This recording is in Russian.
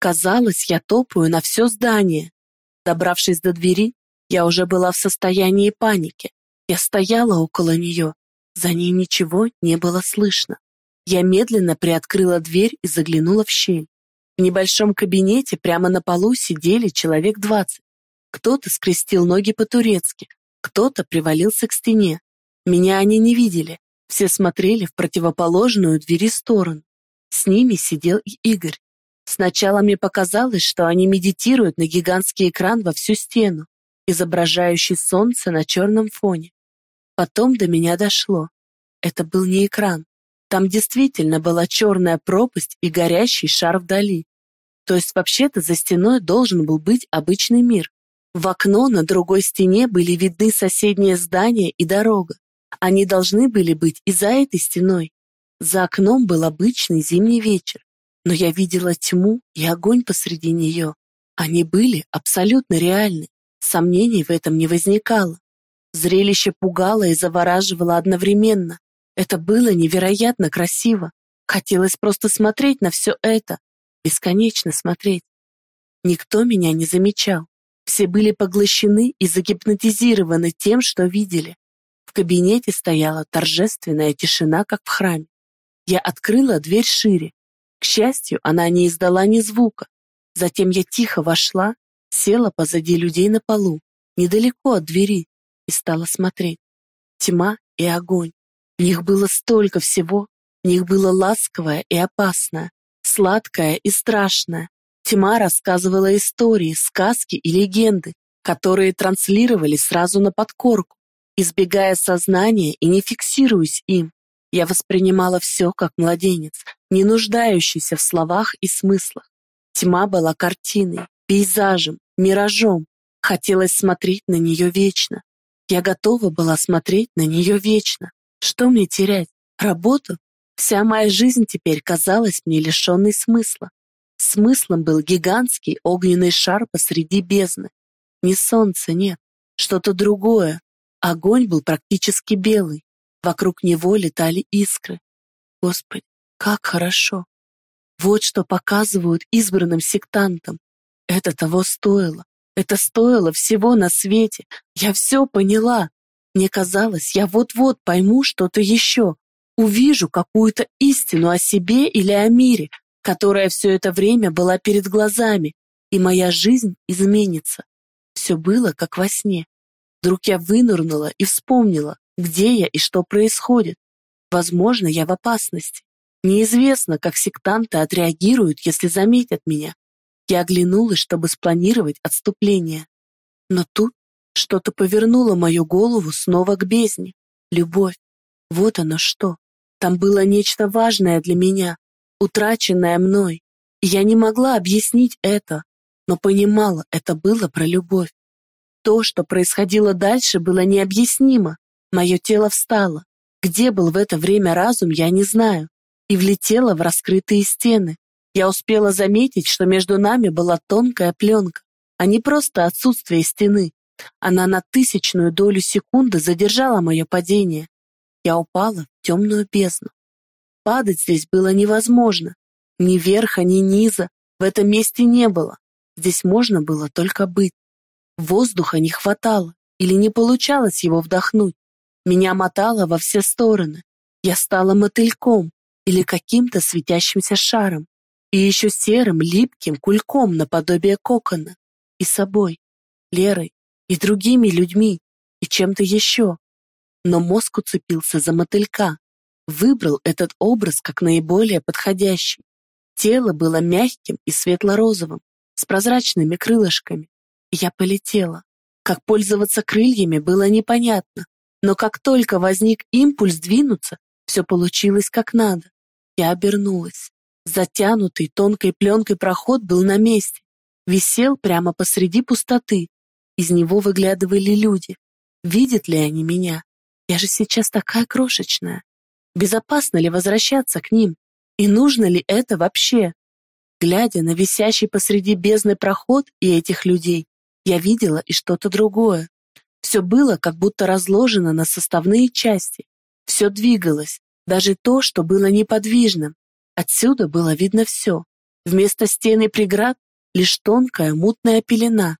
Казалось, я топаю на все здание. Добравшись до двери, я уже была в состоянии паники. Я стояла около нее. За ней ничего не было слышно. Я медленно приоткрыла дверь и заглянула в щель. В небольшом кабинете прямо на полу сидели человек двадцать. Кто-то скрестил ноги по-турецки, кто-то привалился к стене. Меня они не видели, все смотрели в противоположную двери сторону. С ними сидел и Игорь. Сначала мне показалось, что они медитируют на гигантский экран во всю стену, изображающий солнце на черном фоне. Потом до меня дошло. Это был не экран. Там действительно была черная пропасть и горящий шар вдали. То есть вообще-то за стеной должен был быть обычный мир. В окно на другой стене были видны соседние здания и дорога. Они должны были быть и за этой стеной. За окном был обычный зимний вечер, но я видела тьму и огонь посреди нее. Они были абсолютно реальны, сомнений в этом не возникало. Зрелище пугало и завораживало одновременно. Это было невероятно красиво. Хотелось просто смотреть на все это, бесконечно смотреть. Никто меня не замечал. Все были поглощены и загипнотизированы тем, что видели. В кабинете стояла торжественная тишина, как в храме. Я открыла дверь шире. К счастью, она не издала ни звука. Затем я тихо вошла, села позади людей на полу, недалеко от двери, и стала смотреть. Тьма и огонь. В них было столько всего. В них было ласковое и опасное, сладкое и страшное. Тьма рассказывала истории, сказки и легенды, которые транслировали сразу на подкорку, избегая сознания и не фиксируясь им. Я воспринимала все как младенец, не нуждающийся в словах и смыслах. Тьма была картиной, пейзажем, миражом. Хотелось смотреть на нее вечно. Я готова была смотреть на нее вечно. Что мне терять? Работу? Вся моя жизнь теперь казалась мне лишенной смысла. Смыслом был гигантский огненный шар посреди бездны. Не солнце, нет, что-то другое. Огонь был практически белый. Вокруг него летали искры. Господи, как хорошо! Вот что показывают избранным сектантам. Это того стоило. Это стоило всего на свете. Я все поняла. Мне казалось, я вот-вот пойму что-то еще. Увижу какую-то истину о себе или о мире, которая все это время была перед глазами, и моя жизнь изменится. Все было как во сне. Вдруг я вынырнула и вспомнила, где я и что происходит. Возможно, я в опасности. Неизвестно, как сектанты отреагируют, если заметят меня. Я оглянулась, чтобы спланировать отступление. Но тут что-то повернуло мою голову снова к бездне. Любовь. Вот оно что. Там было нечто важное для меня, утраченное мной. Я не могла объяснить это, но понимала, это было про любовь. То, что происходило дальше, было необъяснимо. Мое тело встало. Где был в это время разум, я не знаю. И влетело в раскрытые стены. Я успела заметить, что между нами была тонкая пленка, а не просто отсутствие стены. Она на тысячную долю секунды задержала мое падение. Я упала в темную бездну. Падать здесь было невозможно. Ни верха, ни низа в этом месте не было. Здесь можно было только быть. Воздуха не хватало или не получалось его вдохнуть. Меня мотало во все стороны. Я стала мотыльком или каким-то светящимся шаром, и еще серым, липким кульком наподобие кокона, и собой, Лерой, и другими людьми, и чем-то еще. Но мозг уцепился за мотылька, выбрал этот образ как наиболее подходящий. Тело было мягким и светло-розовым, с прозрачными крылышками, я полетела. Как пользоваться крыльями было непонятно, но как только возник импульс двинуться, все получилось как надо. Я обернулась. Затянутый тонкой пленкой проход был на месте. Висел прямо посреди пустоты. Из него выглядывали люди. Видят ли они меня? Я же сейчас такая крошечная. Безопасно ли возвращаться к ним? И нужно ли это вообще? Глядя на висящий посреди бездны проход и этих людей, я видела и что-то другое. Все было как будто разложено на составные части. Все двигалось, даже то, что было неподвижным. Отсюда было видно все. Вместо стены преград лишь тонкая мутная пелена.